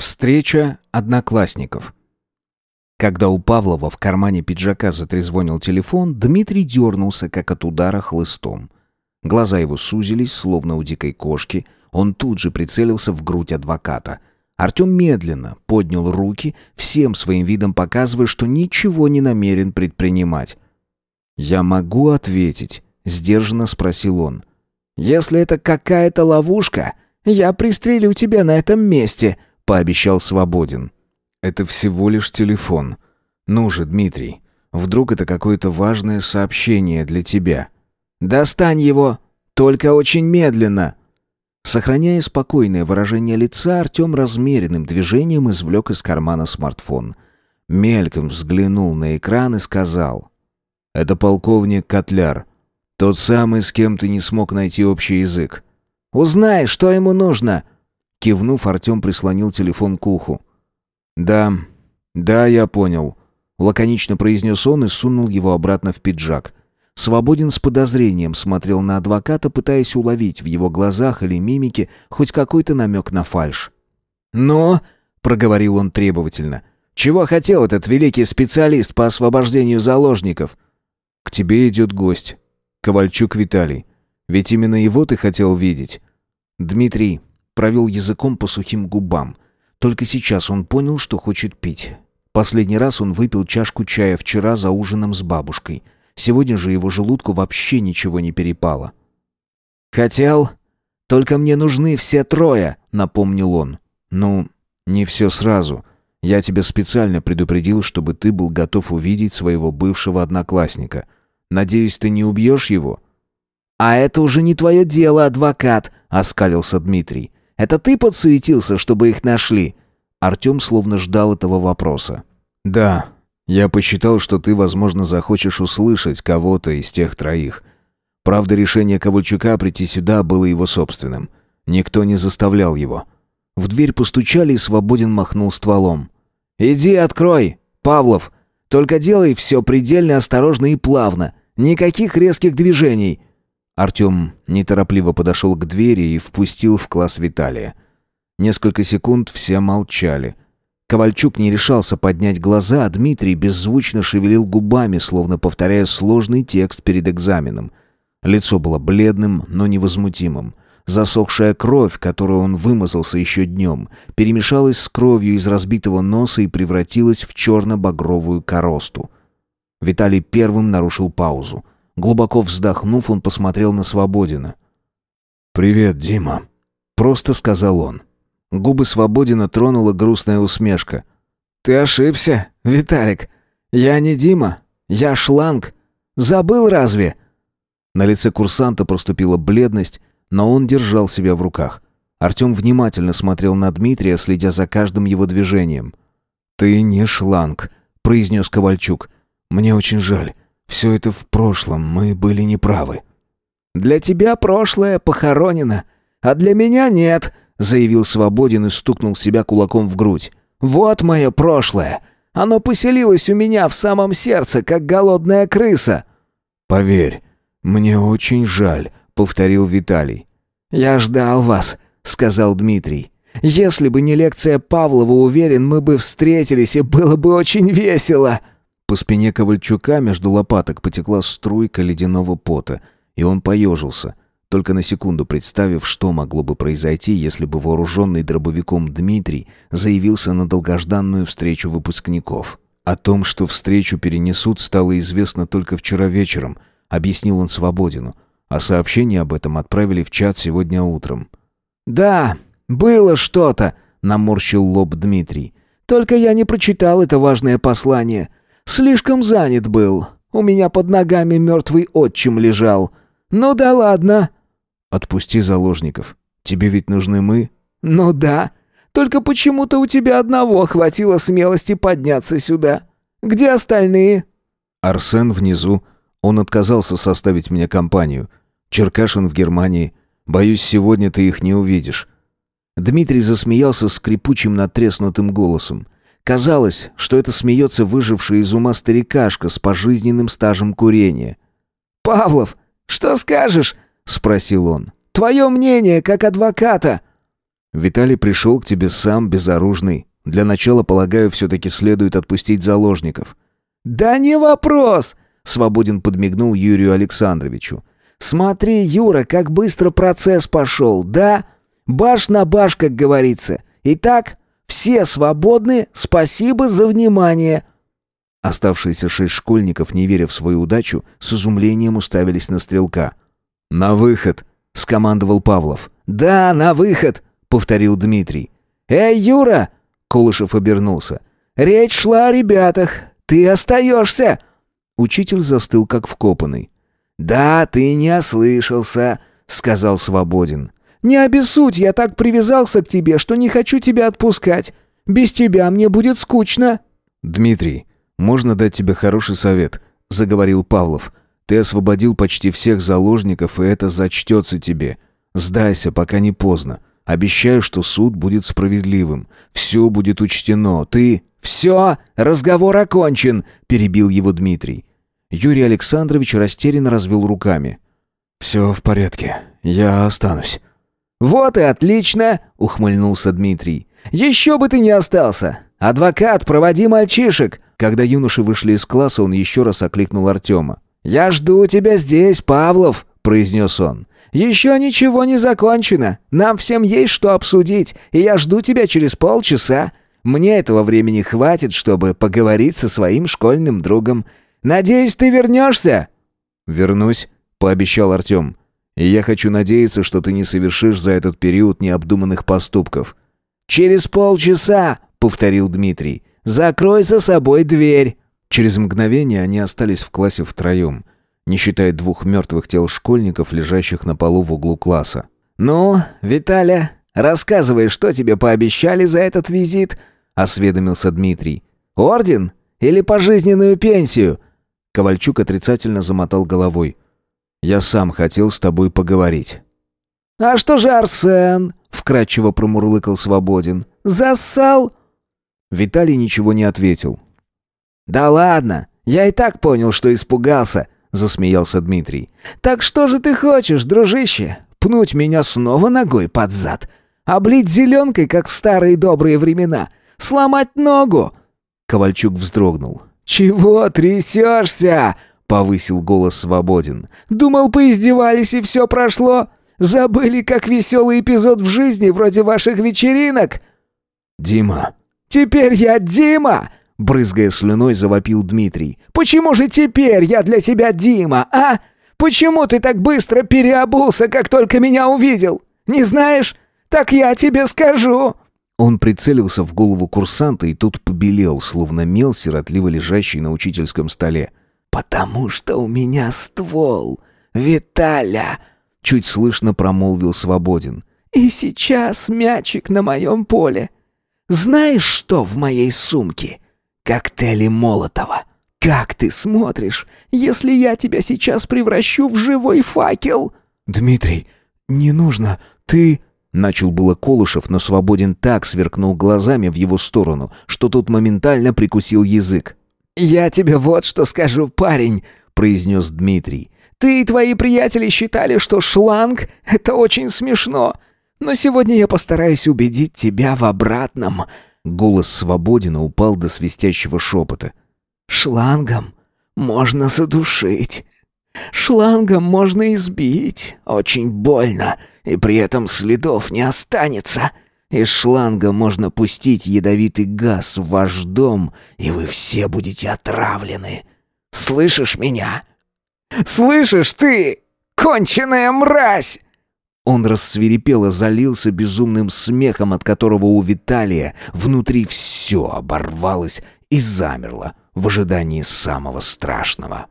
Встреча одноклассников. Когда у Павлова в кармане пиджака затрезвонил телефон, Дмитрий дернулся, как от удара хлыстом. Глаза его сузились, словно у дикой кошки. Он тут же прицелился в грудь адвоката. Артем медленно поднял руки, всем своим видом показывая, что ничего не намерен предпринимать. «Я могу ответить?» — сдержанно спросил он. «Если это какая-то ловушка, я пристрелю тебя на этом месте», пообещал Свободин. «Это всего лишь телефон. Ну же, Дмитрий, вдруг это какое-то важное сообщение для тебя?» «Достань его! Только очень медленно!» Сохраняя спокойное выражение лица, Артем размеренным движением извлек из кармана смартфон. Мельком взглянул на экран и сказал. «Это полковник Котляр. Тот самый, с кем ты не смог найти общий язык». «Узнай, что ему нужно!» Кивнув, Артем прислонил телефон к уху. «Да, да, я понял», — лаконично произнес он и сунул его обратно в пиджак. Свободен с подозрением смотрел на адвоката, пытаясь уловить в его глазах или мимике хоть какой-то намек на фальшь. «Но», — проговорил он требовательно, — «чего хотел этот великий специалист по освобождению заложников?» «К тебе идет гость. Ковальчук Виталий. Ведь именно его ты хотел видеть». «Дмитрий, провел языком по сухим губам. Только сейчас он понял, что хочет пить. Последний раз он выпил чашку чая вчера за ужином с бабушкой. Сегодня же его желудку вообще ничего не перепало. «Хотел? Только мне нужны все трое», — напомнил он. «Ну, не все сразу. Я тебя специально предупредил, чтобы ты был готов увидеть своего бывшего одноклассника. Надеюсь, ты не убьешь его?» «А это уже не твое дело, адвокат», — оскалился Дмитрий. Это ты подсуетился, чтобы их нашли?» Артем словно ждал этого вопроса. «Да, я посчитал, что ты, возможно, захочешь услышать кого-то из тех троих. Правда, решение Ковальчука прийти сюда было его собственным. Никто не заставлял его». В дверь постучали, и Свободин махнул стволом. «Иди открой, Павлов. Только делай все предельно осторожно и плавно. Никаких резких движений. Артем неторопливо подошел к двери и впустил в класс Виталия. Несколько секунд все молчали. Ковальчук не решался поднять глаза, а Дмитрий беззвучно шевелил губами, словно повторяя сложный текст перед экзаменом. Лицо было бледным, но невозмутимым. Засохшая кровь, которую он вымазался еще днем, перемешалась с кровью из разбитого носа и превратилась в черно-багровую коросту. Виталий первым нарушил паузу. Глубоко вздохнув, он посмотрел на Свободина. «Привет, Дима», — просто сказал он. Губы Свободина тронула грустная усмешка. «Ты ошибся, Виталик. Я не Дима, я шланг. Забыл разве?» На лице курсанта проступила бледность, но он держал себя в руках. Артем внимательно смотрел на Дмитрия, следя за каждым его движением. «Ты не шланг», — произнес Ковальчук. «Мне очень жаль. Все это в прошлом, мы были неправы». «Для тебя прошлое похоронено, а для меня нет», — заявил Свободин и стукнул себя кулаком в грудь. «Вот мое прошлое. Оно поселилось у меня в самом сердце, как голодная крыса». «Поверь, мне очень жаль», — повторил Виталий. «Я ждал вас», — сказал Дмитрий. «Если бы не лекция Павлова, уверен, мы бы встретились, и было бы очень весело». По спине Ковальчука между лопаток потекла струйка ледяного пота, и он поежился, только на секунду представив, что могло бы произойти, если бы вооруженный дробовиком Дмитрий заявился на долгожданную встречу выпускников. О том, что встречу перенесут, стало известно только вчера вечером, объяснил он Свободину, а сообщение об этом отправили в чат сегодня утром. «Да, было что-то», — наморщил лоб Дмитрий. «Только я не прочитал это важное послание». Слишком занят был. У меня под ногами мертвый отчим лежал. Ну да ладно. Отпусти заложников. Тебе ведь нужны мы. Ну да. Только почему-то у тебя одного хватило смелости подняться сюда. Где остальные? Арсен внизу. Он отказался составить мне компанию. Черкашин в Германии. Боюсь, сегодня ты их не увидишь. Дмитрий засмеялся скрипучим натреснутым голосом. Казалось, что это смеется выживший из ума старикашка с пожизненным стажем курения. «Павлов, что скажешь?» — спросил он. «Твое мнение, как адвоката?» Виталий пришел к тебе сам, безоружный. Для начала, полагаю, все-таки следует отпустить заложников». «Да не вопрос!» — Свободин подмигнул Юрию Александровичу. «Смотри, Юра, как быстро процесс пошел, да? Баш на баш, как говорится. Итак, все свободны, спасибо за внимание!» Оставшиеся шесть школьников, не веря в свою удачу, с изумлением уставились на стрелка. «На выход!» — скомандовал Павлов. «Да, на выход!» — повторил Дмитрий. «Эй, Юра!» — Колышев обернулся. «Речь шла о ребятах. Ты остаешься!» Учитель застыл, как вкопанный. «Да, ты не ослышался», — сказал Свободин. «Не обессудь, я так привязался к тебе, что не хочу тебя отпускать. Без тебя мне будет скучно». «Дмитрий, можно дать тебе хороший совет», — заговорил Павлов. «Ты освободил почти всех заложников, и это зачтется тебе. Сдайся, пока не поздно. Обещаю, что суд будет справедливым. Все будет учтено. Ты...» «Все, разговор окончен», — перебил его Дмитрий. Юрий Александрович растерянно развел руками. «Все в порядке. Я останусь». «Вот и отлично!» — ухмыльнулся Дмитрий. «Еще бы ты не остался! Адвокат, проводи мальчишек!» Когда юноши вышли из класса, он еще раз окликнул Артема. «Я жду тебя здесь, Павлов!» — произнес он. «Еще ничего не закончено. Нам всем есть что обсудить, и я жду тебя через полчаса. Мне этого времени хватит, чтобы поговорить со своим школьным другом. Надеюсь, ты вернешься?» «Вернусь», — пообещал Артем. «И я хочу надеяться, что ты не совершишь за этот период необдуманных поступков». «Через полчаса», — повторил Дмитрий. «Закрой за собой дверь». Через мгновение они остались в классе втроем, не считая двух мертвых тел школьников, лежащих на полу в углу класса. «Ну, Виталя, рассказывай, что тебе пообещали за этот визит?» — осведомился Дмитрий. «Орден? Или пожизненную пенсию?» Ковальчук отрицательно замотал головой. «Я сам хотел с тобой поговорить». «А что же Арсен?» — вкратчиво промурлыкал Свободин. «Зассал?» Виталий ничего не ответил. «Да ладно, я и так понял, что испугался», — засмеялся Дмитрий. «Так что же ты хочешь, дружище? Пнуть меня снова ногой под зад? Облить зеленкой, как в старые добрые времена? Сломать ногу?» Ковальчук вздрогнул. «Чего трясешься?» — повысил голос Свободин. «Думал, поиздевались и все прошло? Забыли, как веселый эпизод в жизни, вроде ваших вечеринок?» «Дима!» «Теперь я Дима!» — брызгая слюной, завопил Дмитрий. «Почему же теперь я для тебя Дима, а? Почему ты так быстро переобулся, как только меня увидел? Не знаешь? Так я тебе скажу!» Он прицелился в голову курсанта, и тот побелел, словно мел, сиротливо лежащий на учительском столе. «Потому что у меня ствол, Виталя!» Чуть слышно промолвил Свободин. «И сейчас мячик на моем поле. Знаешь, что в моей сумке? Коктейли Молотова. Как ты смотришь, если я тебя сейчас превращу в живой факел?» «Дмитрий, не нужно, ты...» Начал было Колышев, но Свободин так сверкнул глазами в его сторону, что тот моментально прикусил язык. «Я тебе вот что скажу, парень», — произнес Дмитрий. «Ты и твои приятели считали, что шланг — это очень смешно. Но сегодня я постараюсь убедить тебя в обратном». Голос Свободина упал до свистящего шепота. «Шлангом можно задушить. Шлангом можно избить. Очень больно и при этом следов не останется. Из шланга можно пустить ядовитый газ в ваш дом, и вы все будете отравлены. Слышишь меня? Слышишь ты, конченая мразь!» Он рассверепел и залился безумным смехом, от которого у Виталия внутри все оборвалось и замерло в ожидании самого страшного.